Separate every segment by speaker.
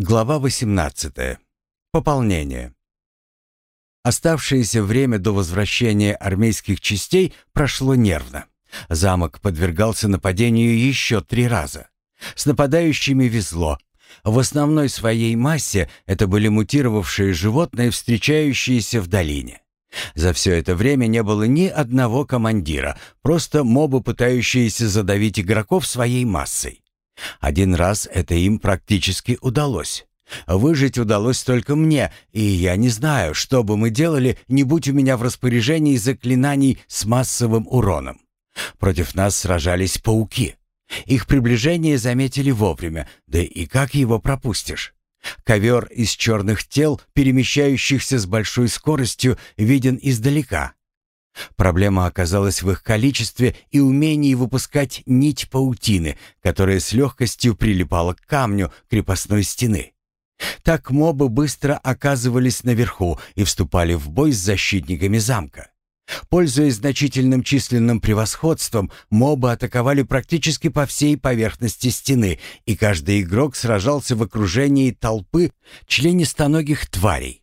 Speaker 1: Глава 18. Пополнение. Оставшееся время до возвращения армейских частей прошло нервно. Замок подвергался нападению еще три раза. С нападающими везло. В основной своей массе это были мутировавшие животные, встречающиеся в долине. За все это время не было ни одного командира, просто мобы, пытающиеся задавить игроков своей массой. Один раз это им практически удалось. Выжить удалось только мне, и я не знаю, что бы мы делали, не будь у меня в распоряжении заклинаний с массовым уроном. Против нас сражались пауки. Их приближение заметили вовремя, да и как его пропустишь? Ковер из черных тел, перемещающихся с большой скоростью, виден издалека. Проблема оказалась в их количестве и умении выпускать нить паутины, которая с легкостью прилипала к камню крепостной стены. Так мобы быстро оказывались наверху и вступали в бой с защитниками замка. Пользуясь значительным численным превосходством, мобы атаковали практически по всей поверхности стены, и каждый игрок сражался в окружении толпы членистоногих тварей.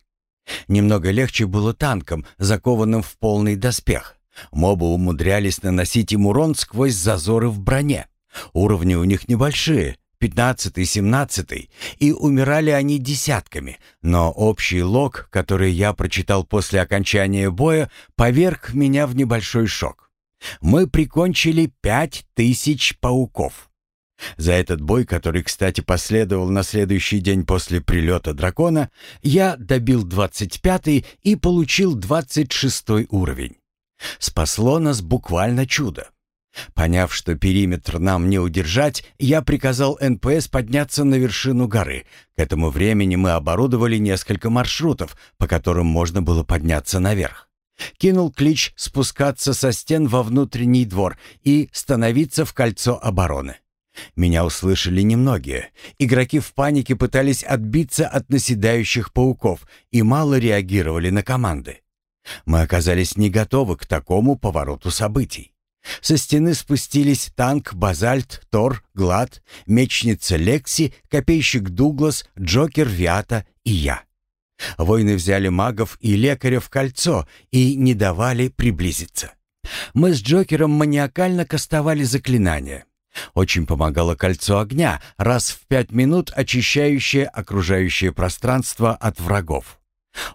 Speaker 1: Немного легче было танкам, закованным в полный доспех. Мобы умудрялись наносить им урон сквозь зазоры в броне. Уровни у них небольшие, пятнадцатый, семнадцатый, и умирали они десятками, но общий лог, который я прочитал после окончания боя, поверг меня в небольшой шок. Мы прикончили пять тысяч пауков. За этот бой, который, кстати, последовал на следующий день после прилета дракона, я добил 25-й и получил 26-й уровень. Спасло нас буквально чудо. Поняв, что периметр нам не удержать, я приказал НПС подняться на вершину горы. К этому времени мы оборудовали несколько маршрутов, по которым можно было подняться наверх. Кинул клич спускаться со стен во внутренний двор и становиться в кольцо обороны. Меня услышали немногие. Игроки в панике пытались отбиться от наседающих пауков и мало реагировали на команды. Мы оказались не готовы к такому повороту событий. Со стены спустились танк «Базальт», «Тор», «Глад», мечница «Лекси», копейщик «Дуглас», «Джокер», «Виата» и я. Войны взяли магов и лекаря в кольцо и не давали приблизиться. Мы с Джокером маниакально кастовали заклинания. Очень помогало кольцо огня, раз в пять минут очищающее окружающее пространство от врагов.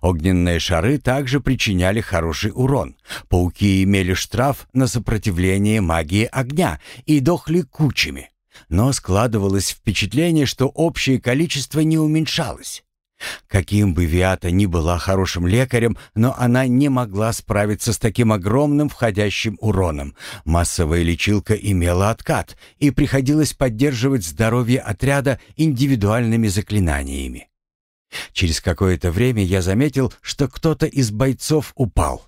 Speaker 1: Огненные шары также причиняли хороший урон. Пауки имели штраф на сопротивление магии огня и дохли кучами. Но складывалось впечатление, что общее количество не уменьшалось. Каким бы Виата ни была хорошим лекарем, но она не могла справиться с таким огромным входящим уроном. Массовая лечилка имела откат, и приходилось поддерживать здоровье отряда индивидуальными заклинаниями. Через какое-то время я заметил, что кто-то из бойцов упал.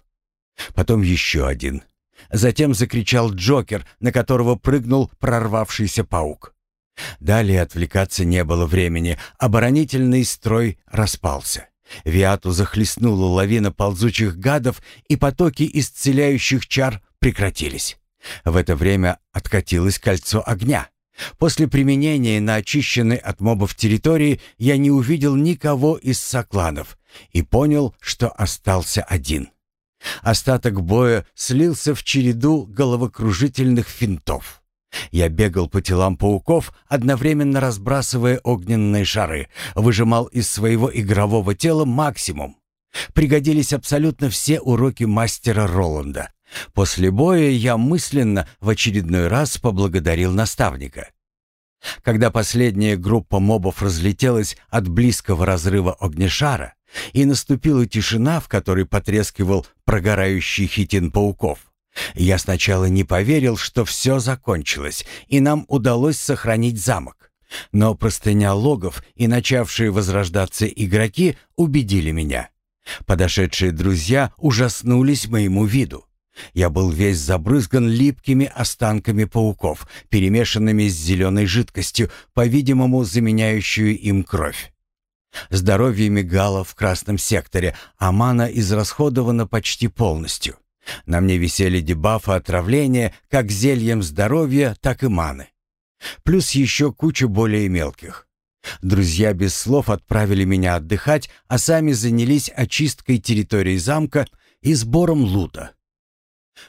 Speaker 1: Потом еще один. Затем закричал Джокер, на которого прыгнул прорвавшийся паук. Далее отвлекаться не было времени, оборонительный строй распался. Виату захлестнула лавина ползучих гадов, и потоки исцеляющих чар прекратились. В это время откатилось кольцо огня. После применения на очищенной от мобов территории я не увидел никого из сокланов и понял, что остался один. Остаток боя слился в череду головокружительных финтов. Я бегал по телам пауков, одновременно разбрасывая огненные шары, выжимал из своего игрового тела максимум. Пригодились абсолютно все уроки мастера Роланда. После боя я мысленно в очередной раз поблагодарил наставника. Когда последняя группа мобов разлетелась от близкого разрыва огнешара, и наступила тишина, в которой потрескивал прогорающий хитин пауков, я сначала не поверил, что все закончилось, и нам удалось сохранить замок. Но простыня логов и начавшие возрождаться игроки убедили меня. Подошедшие друзья ужаснулись моему виду. Я был весь забрызган липкими останками пауков, перемешанными с зеленой жидкостью, по-видимому, заменяющую им кровь. Здоровье мигало в красном секторе, а мана израсходована почти полностью. На мне висели дебафы отравления как зельем здоровья, так и маны. Плюс еще куча более мелких. Друзья без слов отправили меня отдыхать, а сами занялись очисткой территории замка и сбором лута.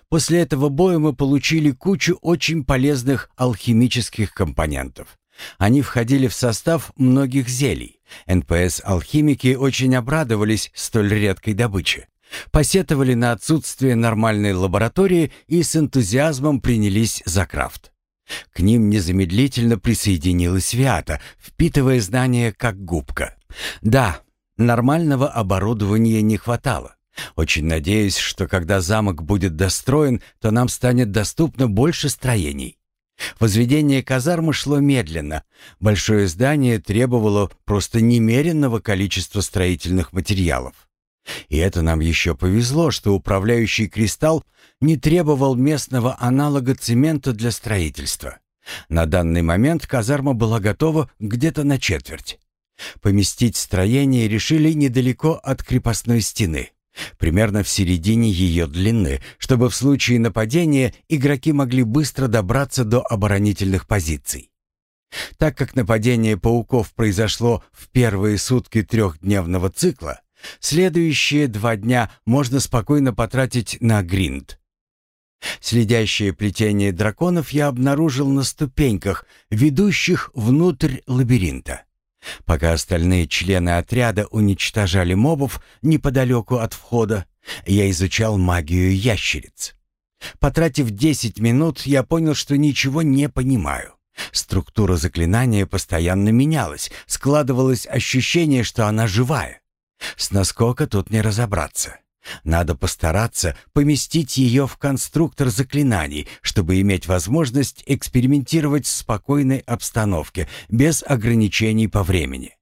Speaker 1: После этого боя мы получили кучу очень полезных алхимических компонентов. Они входили в состав многих зелий. НПС-алхимики очень обрадовались столь редкой добыче. Посетовали на отсутствие нормальной лаборатории и с энтузиазмом принялись за крафт. К ним незамедлительно присоединилась Виата, впитывая знания как губка. Да, нормального оборудования не хватало. Очень надеюсь, что когда замок будет достроен, то нам станет доступно больше строений. Возведение казармы шло медленно. Большое здание требовало просто немеренного количества строительных материалов. И это нам еще повезло, что управляющий кристалл не требовал местного аналога цемента для строительства. На данный момент казарма была готова где-то на четверть. Поместить строение решили недалеко от крепостной стены, примерно в середине ее длины, чтобы в случае нападения игроки могли быстро добраться до оборонительных позиций. Так как нападение пауков произошло в первые сутки трехдневного цикла, следующие два дня можно спокойно потратить на гринд. Следящее плетение драконов я обнаружил на ступеньках, ведущих внутрь лабиринта. Пока остальные члены отряда уничтожали мобов неподалеку от входа, я изучал магию ящериц. Потратив 10 минут, я понял, что ничего не понимаю. Структура заклинания постоянно менялась, складывалось ощущение, что она живая. С наскока тут не разобраться. Надо постараться поместить ее в конструктор заклинаний, чтобы иметь возможность экспериментировать в спокойной обстановке, без ограничений по времени.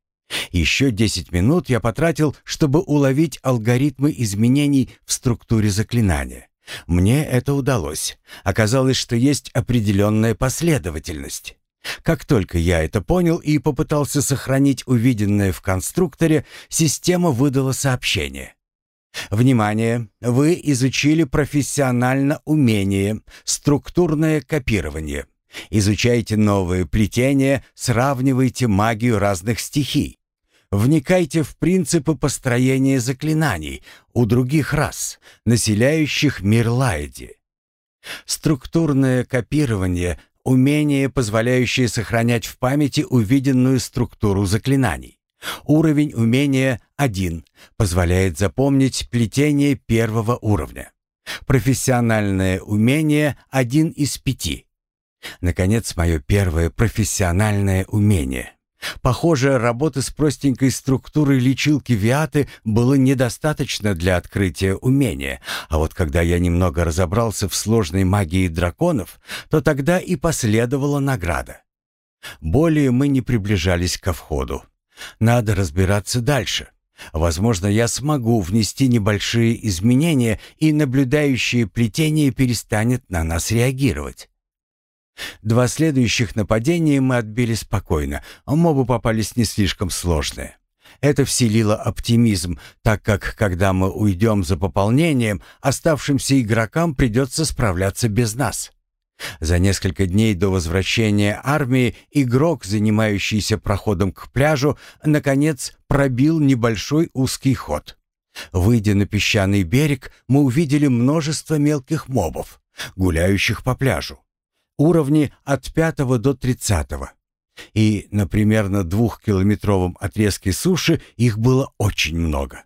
Speaker 1: Еще 10 минут я потратил, чтобы уловить алгоритмы изменений в структуре заклинания. Мне это удалось. Оказалось, что есть определенная последовательность. Как только я это понял и попытался сохранить увиденное в конструкторе, система выдала сообщение. Внимание! Вы изучили профессионально умение, структурное копирование. Изучайте новые плетения, сравнивайте магию разных стихий. Вникайте в принципы построения заклинаний у других рас, населяющих мир Лайди. Структурное копирование – умение, позволяющее сохранять в памяти увиденную структуру заклинаний. Уровень умения 1 позволяет запомнить плетение первого уровня. Профессиональное умение 1 из 5. Наконец, мое первое профессиональное умение. Похоже, работы с простенькой структурой лечилки Виаты было недостаточно для открытия умения, а вот когда я немного разобрался в сложной магии драконов, то тогда и последовала награда. Более мы не приближались ко входу. Надо разбираться дальше. Возможно, я смогу внести небольшие изменения, и наблюдающее плетение перестанет на нас реагировать. Два следующих нападения мы отбили спокойно, а мобы попались не слишком сложные. Это вселило оптимизм, так как, когда мы уйдем за пополнением, оставшимся игрокам придется справляться без нас. За несколько дней до возвращения армии игрок, занимающийся проходом к пляжу, наконец пробил небольшой узкий ход. Выйдя на песчаный берег, мы увидели множество мелких мобов, гуляющих по пляжу. Уровни от пятого до тридцатого. И на примерно двухкилометровом отрезке суши их было очень много.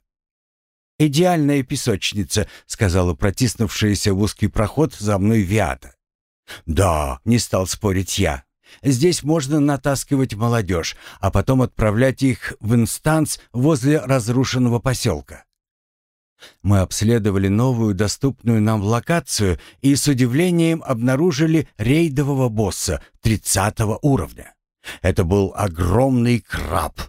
Speaker 1: «Идеальная песочница», — сказала протиснувшаяся в узкий проход за мной Виата. «Да», — не стал спорить я. «Здесь можно натаскивать молодежь, а потом отправлять их в инстанс возле разрушенного поселка». Мы обследовали новую доступную нам локацию и с удивлением обнаружили рейдового босса 30 уровня. Это был огромный краб.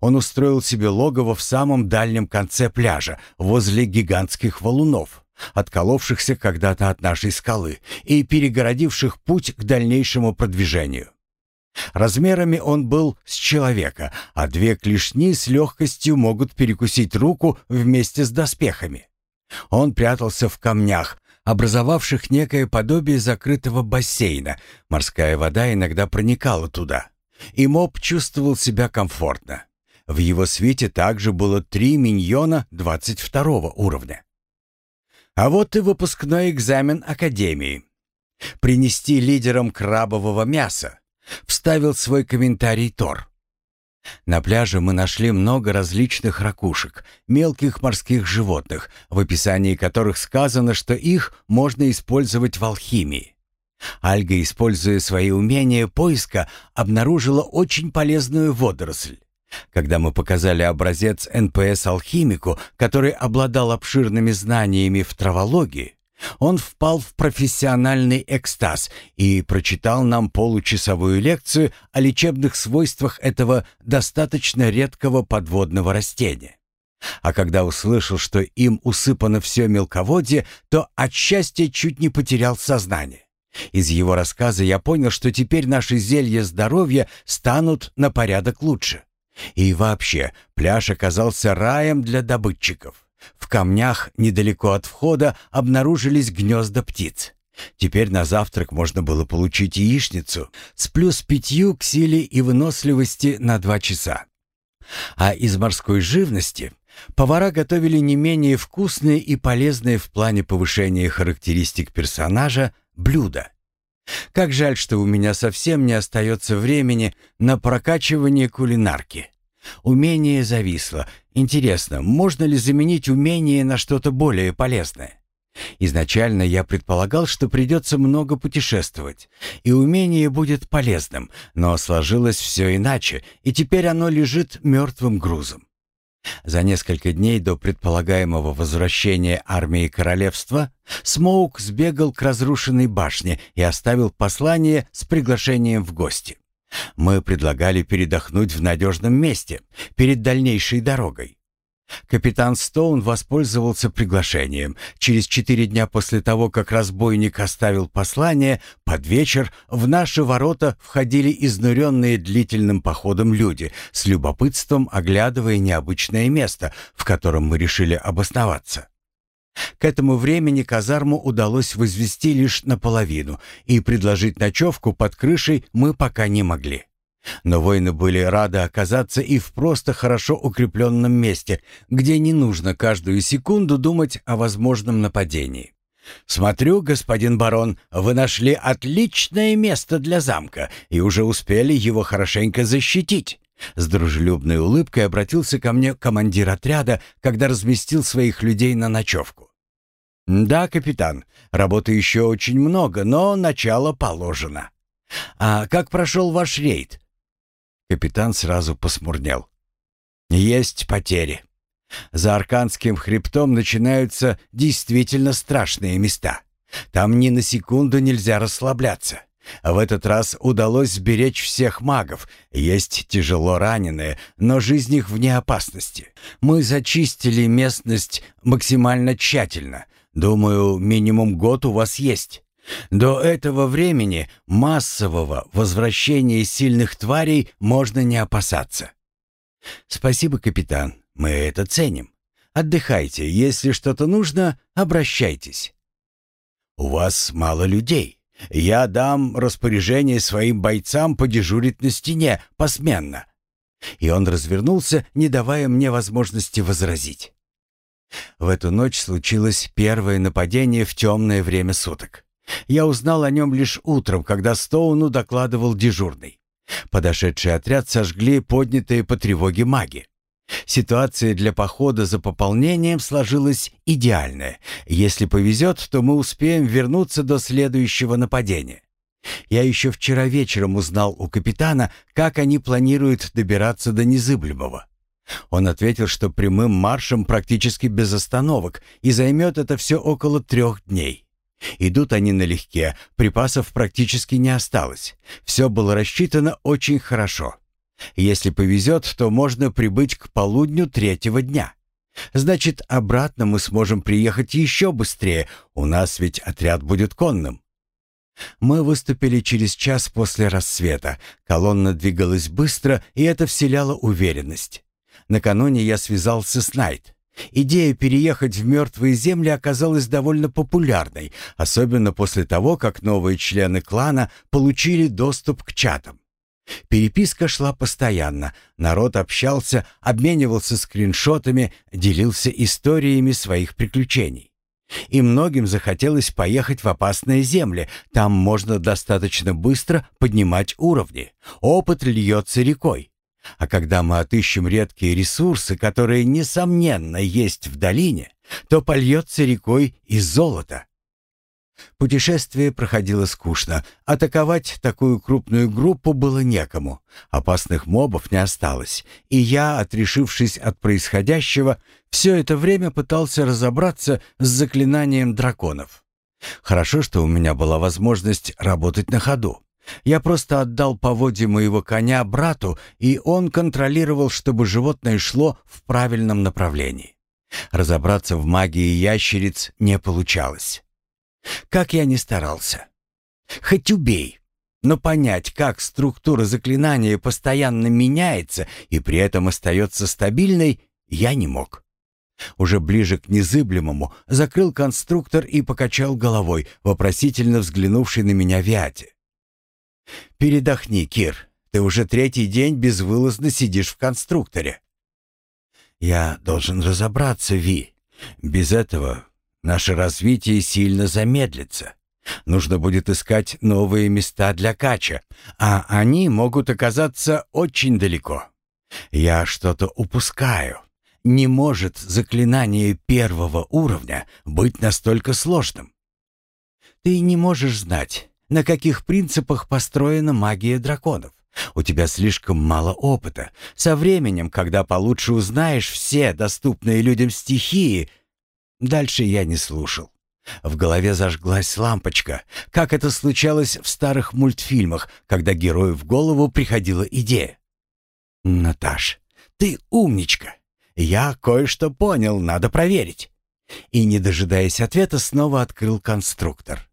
Speaker 1: Он устроил себе логово в самом дальнем конце пляжа, возле гигантских валунов отколовшихся когда-то от нашей скалы и перегородивших путь к дальнейшему продвижению. Размерами он был с человека, а две клешни с легкостью могут перекусить руку вместе с доспехами. Он прятался в камнях, образовавших некое подобие закрытого бассейна. Морская вода иногда проникала туда. и моб чувствовал себя комфортно. В его свите также было три миньона 22 уровня. А вот и выпускной экзамен Академии. Принести лидерам крабового мяса. Вставил свой комментарий Тор. На пляже мы нашли много различных ракушек, мелких морских животных, в описании которых сказано, что их можно использовать в алхимии. Альга, используя свои умения поиска, обнаружила очень полезную водоросль. Когда мы показали образец НПС алхимику, который обладал обширными знаниями в травологии, он впал в профессиональный экстаз и прочитал нам получасовую лекцию о лечебных свойствах этого достаточно редкого подводного растения. А когда услышал, что им усыпано все мелководье, то от счастья чуть не потерял сознание. Из его рассказа я понял, что теперь наши зелья здоровья станут на порядок лучше. И вообще, пляж оказался раем для добытчиков. В камнях недалеко от входа обнаружились гнезда птиц. Теперь на завтрак можно было получить яичницу с плюс пятью к силе и выносливости на два часа. А из морской живности повара готовили не менее вкусные и полезные в плане повышения характеристик персонажа блюда. Как жаль, что у меня совсем не остается времени на прокачивание кулинарки. Умение зависло. Интересно, можно ли заменить умение на что-то более полезное? Изначально я предполагал, что придется много путешествовать, и умение будет полезным, но сложилось все иначе, и теперь оно лежит мертвым грузом. За несколько дней до предполагаемого возвращения армии королевства Смоук сбегал к разрушенной башне и оставил послание с приглашением в гости. Мы предлагали передохнуть в надежном месте перед дальнейшей дорогой. Капитан Стоун воспользовался приглашением. Через четыре дня после того, как разбойник оставил послание, под вечер в наши ворота входили изнуренные длительным походом люди, с любопытством оглядывая необычное место, в котором мы решили обосноваться. К этому времени казарму удалось возвести лишь наполовину, и предложить ночевку под крышей мы пока не могли. Но воины были рады оказаться и в просто хорошо укрепленном месте, где не нужно каждую секунду думать о возможном нападении. «Смотрю, господин барон, вы нашли отличное место для замка и уже успели его хорошенько защитить». С дружелюбной улыбкой обратился ко мне командир отряда, когда разместил своих людей на ночевку. «Да, капитан, работы еще очень много, но начало положено. А как прошел ваш рейд?» Капитан сразу посмурнел. «Есть потери. За Арканским хребтом начинаются действительно страшные места. Там ни на секунду нельзя расслабляться. В этот раз удалось сберечь всех магов. Есть тяжело раненые, но жизнь их вне опасности. Мы зачистили местность максимально тщательно, Думаю, минимум год у вас есть. До этого времени массового возвращения сильных тварей можно не опасаться. Спасибо, капитан. Мы это ценим. Отдыхайте. Если что-то нужно, обращайтесь. У вас мало людей. Я дам распоряжение своим бойцам подежурить на стене посменно. И он развернулся, не давая мне возможности возразить. В эту ночь случилось первое нападение в темное время суток. Я узнал о нем лишь утром, когда Стоуну докладывал дежурный. Подошедший отряд сожгли поднятые по тревоге маги. Ситуация для похода за пополнением сложилась идеальная. Если повезет, то мы успеем вернуться до следующего нападения. Я еще вчера вечером узнал у капитана, как они планируют добираться до Незыблемого. Он ответил, что прямым маршем практически без остановок, и займет это все около трех дней. Идут они налегке, припасов практически не осталось. Все было рассчитано очень хорошо. Если повезет, то можно прибыть к полудню третьего дня. Значит, обратно мы сможем приехать еще быстрее, у нас ведь отряд будет конным. Мы выступили через час после рассвета. Колонна двигалась быстро, и это вселяло уверенность. Накануне я связался с Найт. Идея переехать в мертвые земли оказалась довольно популярной, особенно после того, как новые члены клана получили доступ к чатам. Переписка шла постоянно, народ общался, обменивался скриншотами, делился историями своих приключений. И многим захотелось поехать в опасные земли, там можно достаточно быстро поднимать уровни, опыт льется рекой. А когда мы отыщем редкие ресурсы, которые, несомненно, есть в долине, то польется рекой и золото. Путешествие проходило скучно. Атаковать такую крупную группу было некому. Опасных мобов не осталось. И я, отрешившись от происходящего, все это время пытался разобраться с заклинанием драконов. Хорошо, что у меня была возможность работать на ходу. Я просто отдал поводье моего коня брату, и он контролировал, чтобы животное шло в правильном направлении. Разобраться в магии ящериц не получалось. Как я ни старался. Хоть убей. Но понять, как структура заклинания постоянно меняется и при этом остается стабильной, я не мог. Уже ближе к незыблемому закрыл конструктор и покачал головой, вопросительно взглянувший на меня Виате. «Передохни, Кир. Ты уже третий день безвылазно сидишь в конструкторе». «Я должен разобраться, Ви. Без этого Наше развитие сильно замедлится. Нужно будет искать новые места для кача, а они могут оказаться очень далеко. Я что-то упускаю. Не может заклинание первого уровня быть настолько сложным. Ты не можешь знать, на каких принципах построена магия драконов. У тебя слишком мало опыта. Со временем, когда получше узнаешь все доступные людям стихии, Дальше я не слушал. В голове зажглась лампочка, как это случалось в старых мультфильмах, когда герою в голову приходила идея. «Наташ, ты умничка. Я кое-что понял, надо проверить». И, не дожидаясь ответа, снова открыл конструктор.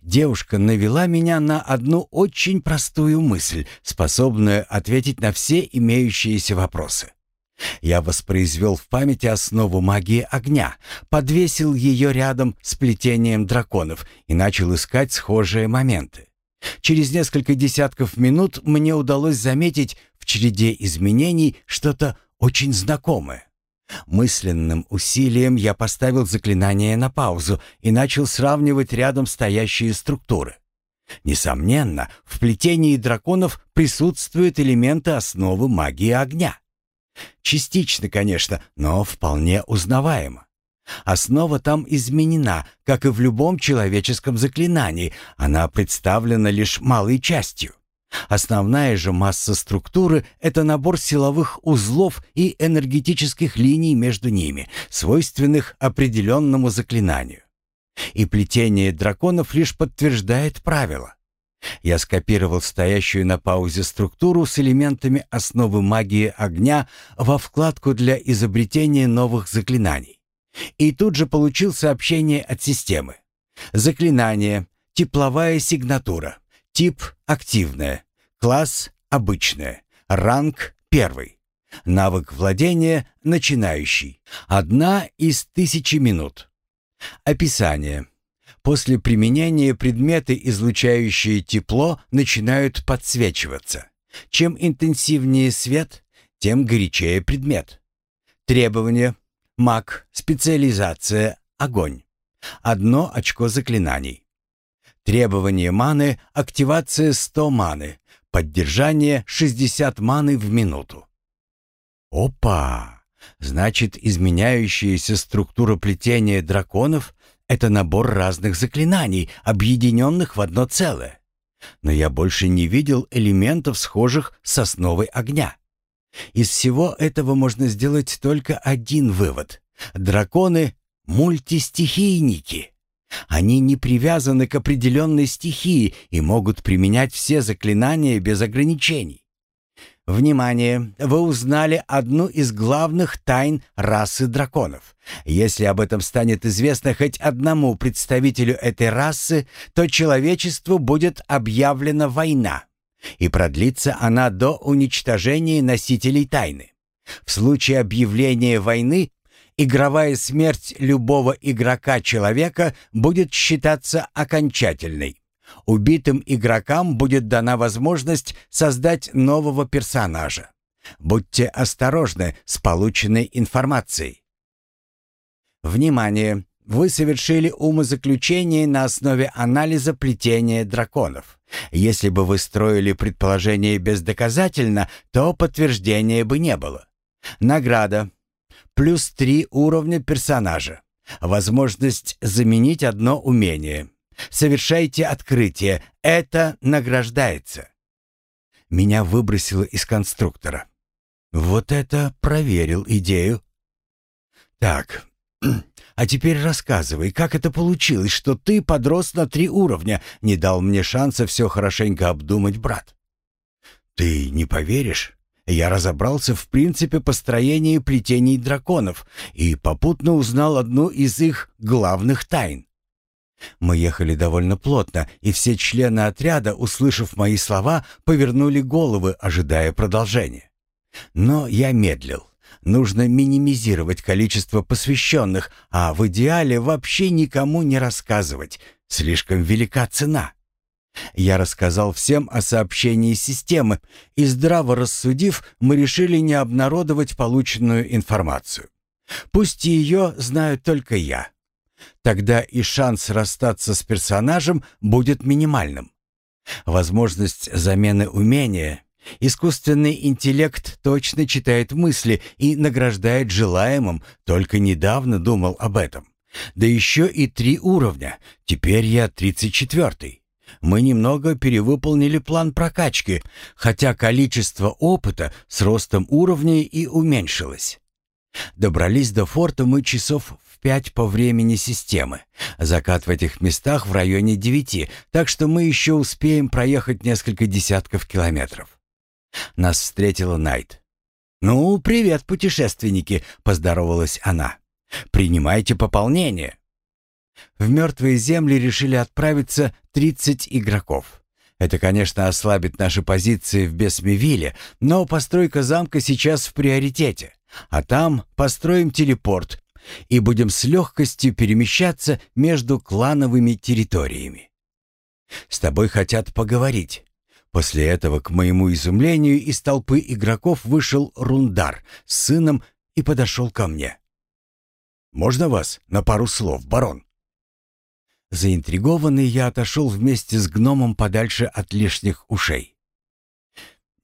Speaker 1: Девушка навела меня на одну очень простую мысль, способную ответить на все имеющиеся вопросы. Я воспроизвел в памяти основу магии огня, подвесил ее рядом с плетением драконов и начал искать схожие моменты. Через несколько десятков минут мне удалось заметить в череде изменений что-то очень знакомое. Мысленным усилием я поставил заклинание на паузу и начал сравнивать рядом стоящие структуры. Несомненно, в плетении драконов присутствуют элементы основы магии огня. Частично, конечно, но вполне узнаваемо. Основа там изменена, как и в любом человеческом заклинании, она представлена лишь малой частью. Основная же масса структуры — это набор силовых узлов и энергетических линий между ними, свойственных определенному заклинанию. И плетение драконов лишь подтверждает правило. Я скопировал стоящую на паузе структуру с элементами основы магии огня во вкладку для изобретения новых заклинаний. И тут же получил сообщение от системы. Заклинание, тепловая сигнатура, тип активная, класс обычная, ранг первый. Навык владения начинающий. Одна из тысячи минут. Описание. После применения предметы, излучающие тепло, начинают подсвечиваться. Чем интенсивнее свет, тем горячее предмет. Требования. Маг. Специализация. Огонь. Одно очко заклинаний. Требование маны. Активация 100 маны. Поддержание 60 маны в минуту. Опа! Значит, изменяющаяся структура плетения драконов это набор разных заклинаний, объединенных в одно целое. Но я больше не видел элементов, схожих с основой огня. Из всего этого можно сделать только один вывод. Драконы — мультистихийники. Они не привязаны к определенной стихии и могут применять все заклинания без ограничений. Внимание! Вы узнали одну из главных тайн расы драконов. Если об этом станет известно хоть одному представителю этой расы, то человечеству будет объявлена война. И продлится она до уничтожения носителей тайны. В случае объявления войны игровая смерть любого игрока-человека будет считаться окончательной. Убитым игрокам будет дана возможность создать нового персонажа. Будьте осторожны с полученной информацией. Внимание! Вы совершили умозаключение на основе анализа плетения драконов. Если бы вы строили предположение бездоказательно, то подтверждения бы не было. Награда. Плюс три уровня персонажа. Возможность заменить одно умение. Совершайте открытие. Это награждается. Меня выбросило из конструктора. Вот это проверил идею. Так, а теперь рассказывай, как это получилось, что ты подрос на три уровня, не дал мне шанса все хорошенько обдумать, брат. Ты не поверишь? Я разобрался в принципе построения плетений драконов и попутно узнал одну из их главных тайн. Мы ехали довольно плотно, и все члены отряда, услышав мои слова, повернули головы, ожидая продолжения. Но я медлил. Нужно минимизировать количество посвященных, а в идеале вообще никому не рассказывать. Слишком велика цена. Я рассказал всем о сообщении системы, и здраво рассудив, мы решили не обнародовать полученную информацию. Пусть ее знаю только я. Тогда и шанс расстаться с персонажем будет минимальным. Возможность замены умения Искусственный интеллект точно читает мысли и награждает желаемым, только недавно думал об этом. Да еще и три уровня, теперь я тридцать четвертый. Мы немного перевыполнили план прокачки, хотя количество опыта с ростом уровней и уменьшилось. Добрались до форта мы часов пять по времени системы. Закат в этих местах в районе девяти, так что мы еще успеем проехать несколько десятков километров. Нас встретила Найт. «Ну, привет, путешественники!» — поздоровалась она. «Принимайте пополнение!» В мертвые земли решили отправиться 30 игроков. Это, конечно, ослабит наши позиции в Бесмевиле, но постройка замка сейчас в приоритете. А там построим телепорт и будем с легкостью перемещаться между клановыми территориями. С тобой хотят поговорить. После этого, к моему изумлению, из толпы игроков вышел Рундар с сыном и подошел ко мне. «Можно вас на пару слов, барон?» Заинтригованный, я отошел вместе с гномом подальше от лишних ушей.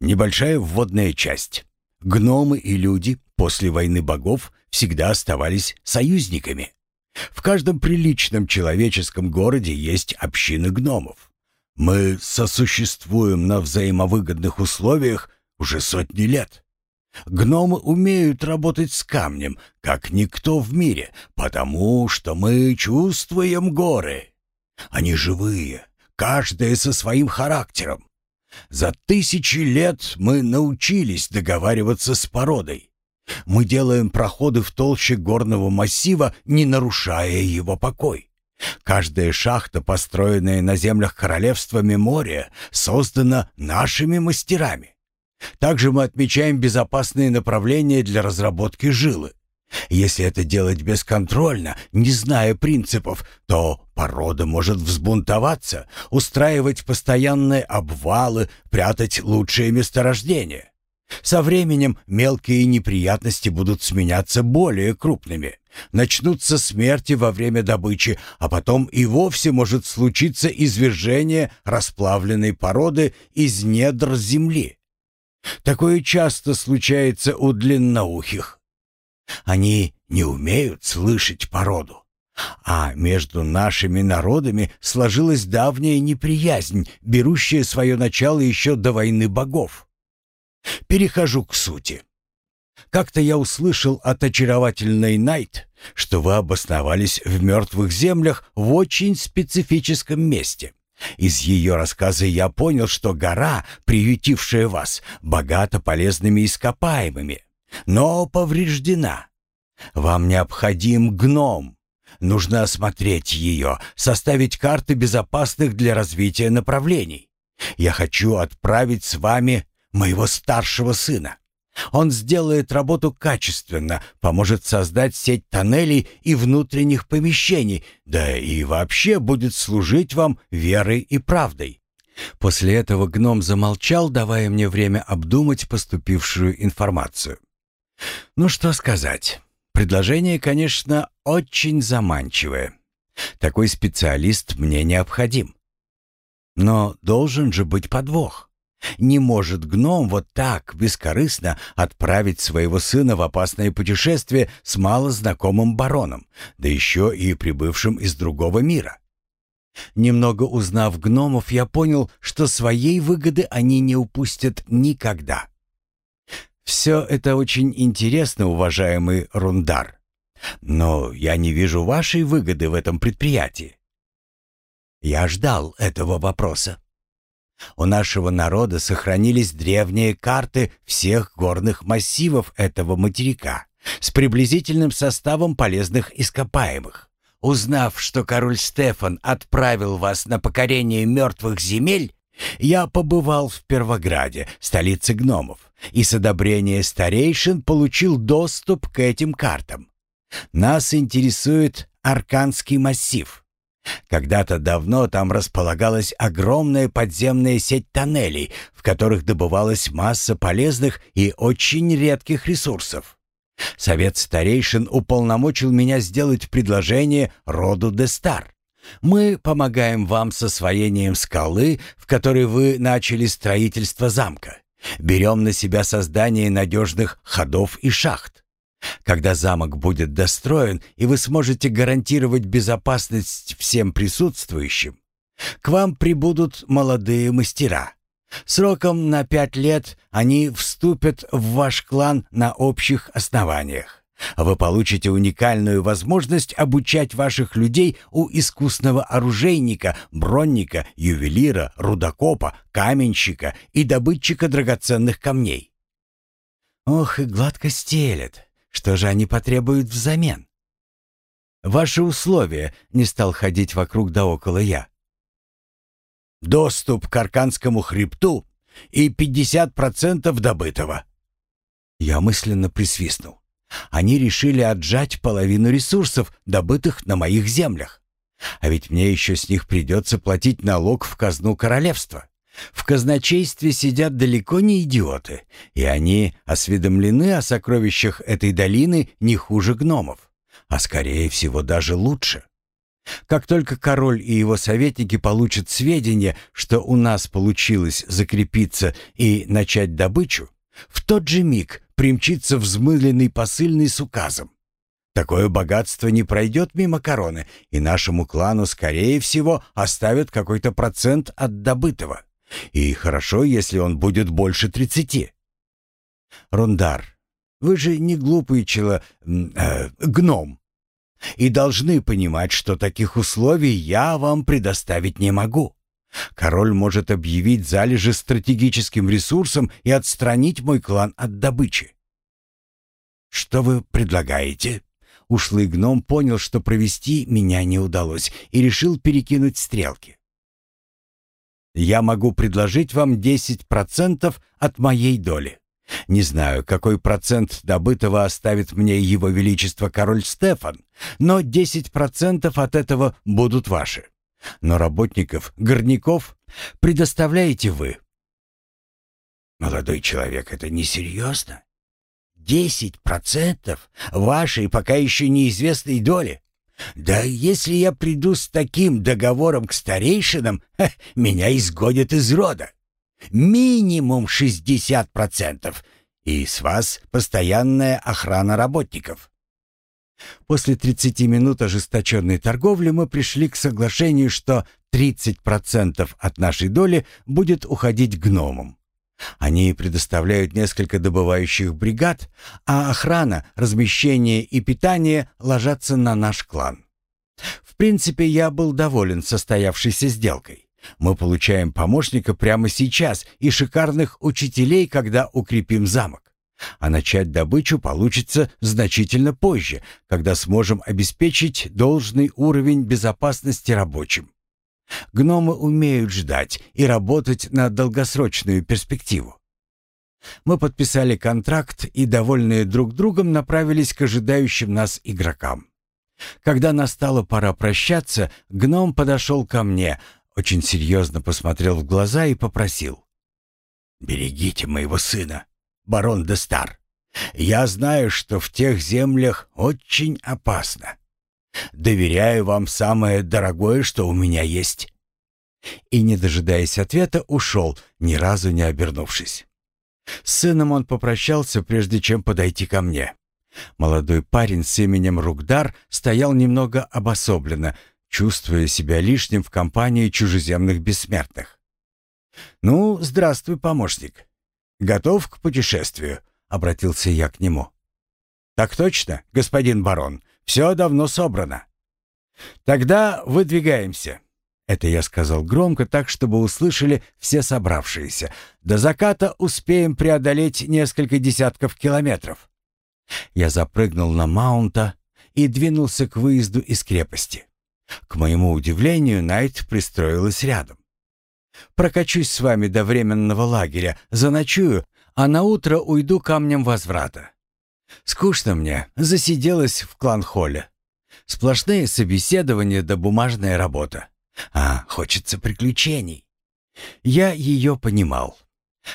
Speaker 1: Небольшая вводная часть. Гномы и люди после войны богов всегда оставались союзниками. В каждом приличном человеческом городе есть общины гномов. Мы сосуществуем на взаимовыгодных условиях уже сотни лет. Гномы умеют работать с камнем, как никто в мире, потому что мы чувствуем горы. Они живые, каждая со своим характером. За тысячи лет мы научились договариваться с породой. Мы делаем проходы в толще горного массива, не нарушая его покой. Каждая шахта, построенная на землях королевства Мемория, создана нашими мастерами. Также мы отмечаем безопасные направления для разработки жилы. Если это делать бесконтрольно, не зная принципов, то порода может взбунтоваться, устраивать постоянные обвалы, прятать лучшие месторождения. Со временем мелкие неприятности будут сменяться более крупными. Начнутся смерти во время добычи, а потом и вовсе может случиться извержение расплавленной породы из недр земли. Такое часто случается у длинноухих. Они не умеют слышать породу. А между нашими народами сложилась давняя неприязнь, берущая свое начало еще до войны богов. Перехожу к сути. Как-то я услышал от очаровательной Найт, что вы обосновались в мертвых землях в очень специфическом месте. Из ее рассказа я понял, что гора, приютившая вас, богата полезными ископаемыми, но повреждена. Вам необходим гном. Нужно осмотреть ее, составить карты безопасных для развития направлений. Я хочу отправить с вами моего старшего сына. Он сделает работу качественно, поможет создать сеть тоннелей и внутренних помещений, да и вообще будет служить вам верой и правдой. После этого гном замолчал, давая мне время обдумать поступившую информацию. Ну что сказать. Предложение, конечно, очень заманчивое. Такой специалист мне необходим. Но должен же быть подвох. Не может гном вот так бескорыстно отправить своего сына в опасное путешествие с малознакомым бароном, да еще и прибывшим из другого мира. Немного узнав гномов, я понял, что своей выгоды они не упустят никогда. Все это очень интересно, уважаемый Рундар. Но я не вижу вашей выгоды в этом предприятии. Я ждал этого вопроса. У нашего народа сохранились древние карты всех горных массивов этого материка с приблизительным составом полезных ископаемых. Узнав, что король Стефан отправил вас на покорение мертвых земель, я побывал в Первограде, столице гномов, и с одобрения старейшин получил доступ к этим картам. Нас интересует Арканский массив. Когда-то давно там располагалась огромная подземная сеть тоннелей, в которых добывалась масса полезных и очень редких ресурсов. Совет старейшин уполномочил меня сделать предложение роду Дестар. Мы помогаем вам с освоением скалы, в которой вы начали строительство замка. Берем на себя создание надежных ходов и шахт. Когда замок будет достроен, и вы сможете гарантировать безопасность всем присутствующим, к вам прибудут молодые мастера. Сроком на пять лет они вступят в ваш клан на общих основаниях. Вы получите уникальную возможность обучать ваших людей у искусного оружейника, бронника, ювелира, рудокопа, каменщика и добытчика драгоценных камней. Ох, и гладко стелет. Что же они потребуют взамен? Ваши условия, не стал ходить вокруг да около я. Доступ к Арканскому хребту и 50% добытого. Я мысленно присвистнул. Они решили отжать половину ресурсов, добытых на моих землях. А ведь мне еще с них придется платить налог в казну королевства. В казначействе сидят далеко не идиоты, и они осведомлены о сокровищах этой долины не хуже гномов, а скорее всего даже лучше. Как только король и его советники получат сведения, что у нас получилось закрепиться и начать добычу, в тот же миг примчится взмыленный посыльный с указом. Такое богатство не пройдет мимо короны, и нашему клану, скорее всего, оставят какой-то процент от добытого. И хорошо, если он будет больше тридцати. Рундар, вы же не глупый чело... Э, гном. И должны понимать, что таких условий я вам предоставить не могу. Король может объявить залежи стратегическим ресурсом и отстранить мой клан от добычи. Что вы предлагаете? Ушлый гном понял, что провести меня не удалось, и решил перекинуть стрелки. Я могу предложить вам 10% от моей доли. Не знаю, какой процент добытого оставит мне его величество король Стефан, но 10% от этого будут ваши. Но работников, горняков предоставляете вы. Молодой человек, это несерьезно. Десять процентов вашей пока еще неизвестной доли. Да если я приду с таким договором к старейшинам, ха, меня изгонят из рода. Минимум шестьдесят процентов. И с вас постоянная охрана работников. После 30 минут ожесточенной торговли мы пришли к соглашению, что 30% от нашей доли будет уходить гномам. Они предоставляют несколько добывающих бригад, а охрана, размещение и питание ложатся на наш клан. В принципе, я был доволен состоявшейся сделкой. Мы получаем помощника прямо сейчас и шикарных учителей, когда укрепим замок. А начать добычу получится значительно позже, когда сможем обеспечить должный уровень безопасности рабочим. Гномы умеют ждать и работать на долгосрочную перспективу. Мы подписали контракт и, довольные друг другом, направились к ожидающим нас игрокам. Когда настала пора прощаться, гном подошел ко мне, очень серьезно посмотрел в глаза и попросил. «Берегите моего сына, барон де Стар. Я знаю, что в тех землях очень опасно. Доверяю вам самое дорогое, что у меня есть». И, не дожидаясь ответа, ушел, ни разу не обернувшись. С сыном он попрощался, прежде чем подойти ко мне. Молодой парень с именем Ругдар стоял немного обособленно, чувствуя себя лишним в компании чужеземных бессмертных. «Ну, здравствуй, помощник. Готов к путешествию?» — обратился я к нему. «Так точно, господин барон. Все давно собрано». «Тогда выдвигаемся. Это я сказал громко, так, чтобы услышали все собравшиеся. До заката успеем преодолеть несколько десятков километров. Я запрыгнул на маунта и двинулся к выезду из крепости. К моему удивлению, Найт пристроилась рядом. «Прокачусь с вами до временного лагеря, заночую, а на утро уйду камнем возврата. Скучно мне, засиделась в клан-холле. Сплошные собеседования да бумажная работа. А хочется приключений. Я ее понимал.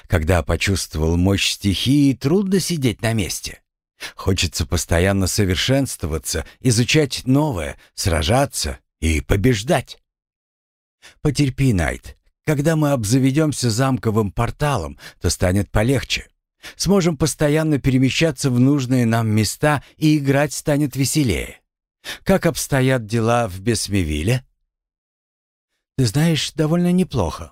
Speaker 1: Когда почувствовал мощь стихии, трудно сидеть на месте. Хочется постоянно совершенствоваться, изучать новое, сражаться и побеждать. Потерпи, Найт. Когда мы обзаведемся замковым порталом, то станет полегче. Сможем постоянно перемещаться в нужные нам места, и играть станет веселее. Как обстоят дела в Бесмевиле? Ты знаешь, довольно неплохо.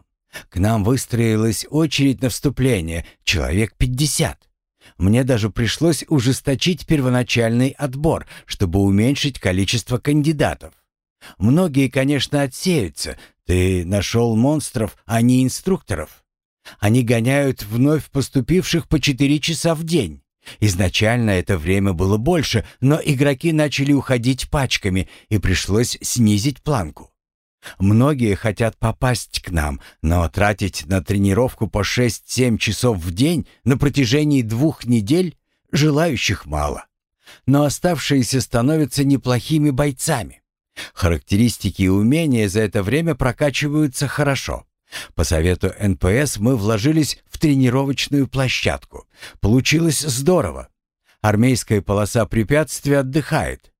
Speaker 1: К нам выстроилась очередь на вступление, человек пятьдесят. Мне даже пришлось ужесточить первоначальный отбор, чтобы уменьшить количество кандидатов. Многие, конечно, отсеются. Ты нашел монстров, а не инструкторов. Они гоняют вновь поступивших по четыре часа в день. Изначально это время было больше, но игроки начали уходить пачками, и пришлось снизить планку. Многие хотят попасть к нам, но тратить на тренировку по 6-7 часов в день на протяжении двух недель желающих мало. Но оставшиеся становятся неплохими бойцами. Характеристики и умения за это время прокачиваются хорошо. По совету НПС мы вложились в тренировочную площадку. Получилось здорово. Армейская полоса препятствий отдыхает.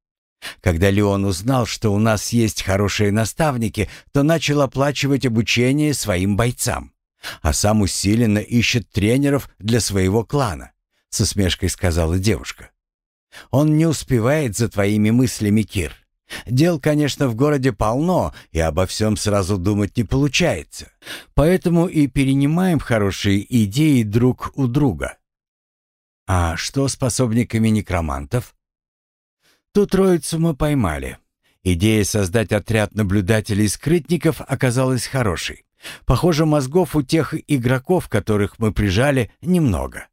Speaker 1: Когда Леон узнал, что у нас есть хорошие наставники, то начал оплачивать обучение своим бойцам, а сам усиленно ищет тренеров для своего клана, с усмешкой сказала девушка. Он не успевает за твоими мыслями, Кир. Дел, конечно, в городе полно, и обо всем сразу думать не получается. Поэтому и перенимаем хорошие идеи друг у друга. А что с пособниками некромантов? Ту троицу мы поймали. Идея создать отряд наблюдателей-скрытников оказалась хорошей. Похоже, мозгов у тех игроков, которых мы прижали, немного.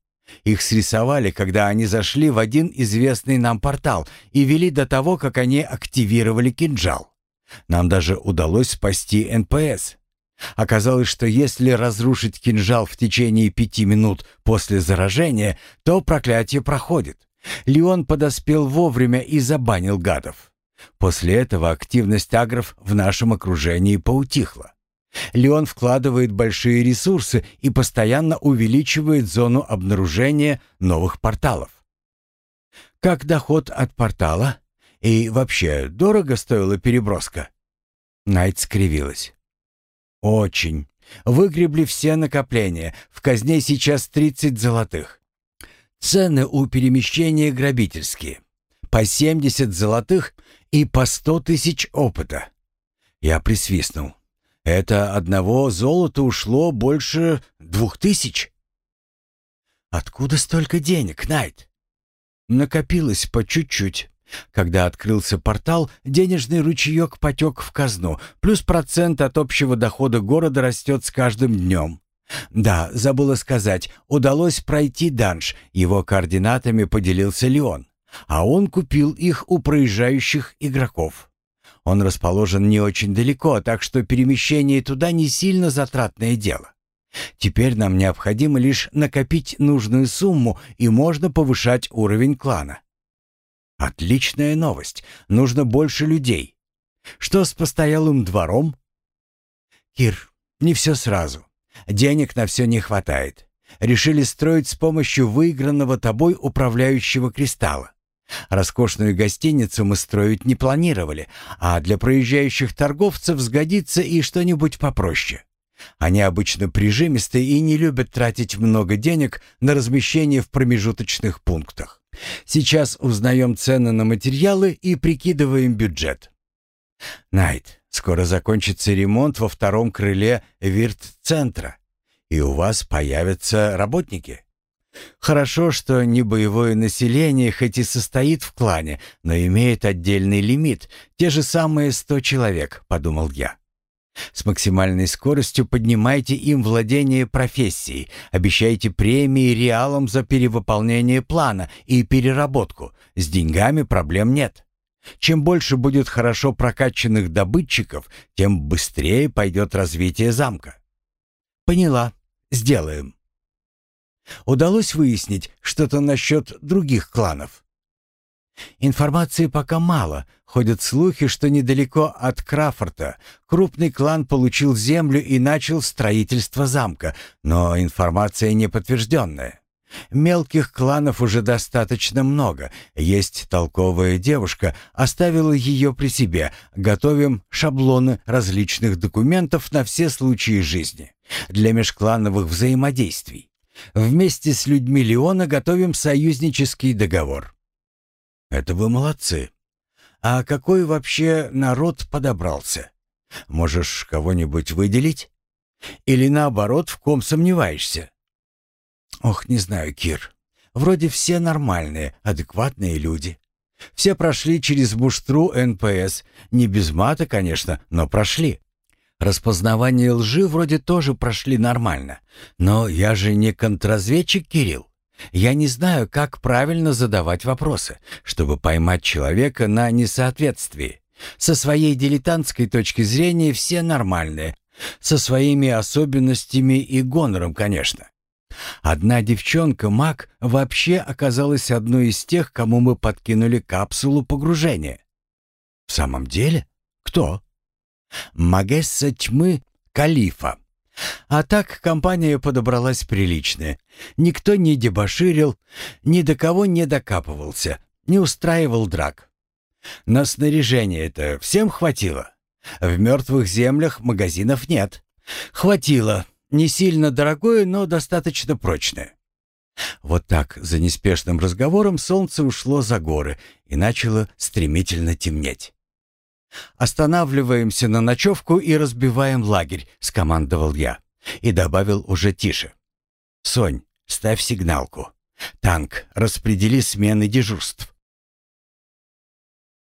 Speaker 1: Их срисовали, когда они зашли в один известный нам портал и вели до того, как они активировали кинжал. Нам даже удалось спасти НПС. Оказалось, что если разрушить кинжал в течение пяти минут после заражения, то проклятие проходит. Леон подоспел вовремя и забанил гадов. После этого активность агров в нашем окружении поутихла. Леон вкладывает большие ресурсы и постоянно увеличивает зону обнаружения новых порталов. Как доход от портала? И вообще, дорого стоила переброска? Найт скривилась. Очень. Выгребли все накопления. В казне сейчас 30 золотых. Цены у перемещения грабительские. По 70 золотых и по 100 тысяч опыта. Я присвистнул. Это одного золота ушло больше двух тысяч. Откуда столько денег, Найт? Накопилось по чуть-чуть. Когда открылся портал, денежный ручеек потек в казну, плюс процент от общего дохода города растет с каждым днем. Да, забыла сказать, удалось пройти данж, его координатами поделился Леон, а он купил их у проезжающих игроков. Он расположен не очень далеко, так что перемещение туда не сильно затратное дело. Теперь нам необходимо лишь накопить нужную сумму, и можно повышать уровень клана. Отличная новость. Нужно больше людей. Что с постоялым двором? Кир, не все сразу. Денег на все не хватает. Решили строить с помощью выигранного тобой управляющего кристалла. Роскошную гостиницу мы строить не планировали, а для проезжающих торговцев сгодится и что-нибудь попроще. Они обычно прижимистые и не любят тратить много денег на размещение в промежуточных пунктах. Сейчас узнаем цены на материалы и прикидываем бюджет. Найт, скоро закончится ремонт во втором крыле Вирт-центра, и у вас появятся работники. Хорошо, что не боевое население хоть и состоит в клане, но имеет отдельный лимит, те же самые сто человек, подумал я. С максимальной скоростью поднимайте им владение профессией, обещайте премии реалам за перевыполнение плана и переработку. С деньгами проблем нет. Чем больше будет хорошо прокачанных добытчиков, тем быстрее пойдет развитие замка. Поняла. Сделаем. Удалось выяснить что-то насчет других кланов? Информации пока мало. Ходят слухи, что недалеко от Крафорта крупный клан получил землю и начал строительство замка, но информация не подтвержденная. Мелких кланов уже достаточно много. Есть толковая девушка, оставила ее при себе. Готовим шаблоны различных документов на все случаи жизни для межклановых взаимодействий. Вместе с людьми Леона готовим союзнический договор. Это вы молодцы. А какой вообще народ подобрался? Можешь кого-нибудь выделить? Или наоборот, в ком сомневаешься? Ох, не знаю, Кир. Вроде все нормальные, адекватные люди. Все прошли через муштру НПС. Не без мата, конечно, но прошли. Распознавание лжи вроде тоже прошли нормально. Но я же не контрразведчик, Кирилл. Я не знаю, как правильно задавать вопросы, чтобы поймать человека на несоответствии. Со своей дилетантской точки зрения все нормальные, со своими особенностями и гонором, конечно. Одна девчонка, Мак, вообще оказалась одной из тех, кому мы подкинули капсулу погружения. В самом деле? Кто? Магесса тьмы Калифа. А так компания подобралась приличная. Никто не дебоширил, ни до кого не докапывался, не устраивал драк. На снаряжение это всем хватило. В мертвых землях магазинов нет. Хватило. Не сильно дорогое, но достаточно прочное. Вот так, за неспешным разговором, солнце ушло за горы и начало стремительно темнеть. «Останавливаемся на ночевку и разбиваем лагерь», — скомандовал я. И добавил уже тише. «Сонь, ставь сигналку. Танк, распредели смены дежурств.